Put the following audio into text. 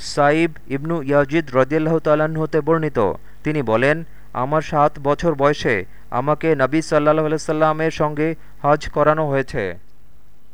সাইব ইবনু Yazid রদিয়াল্লাহ তালাহ হতে বর্ণিত। তিনি বলেন, আমার সাত বছর বয়সে আমাকে নবী সাল্লাহ আলসালামের সঙ্গে হজ করানো হয়েছে।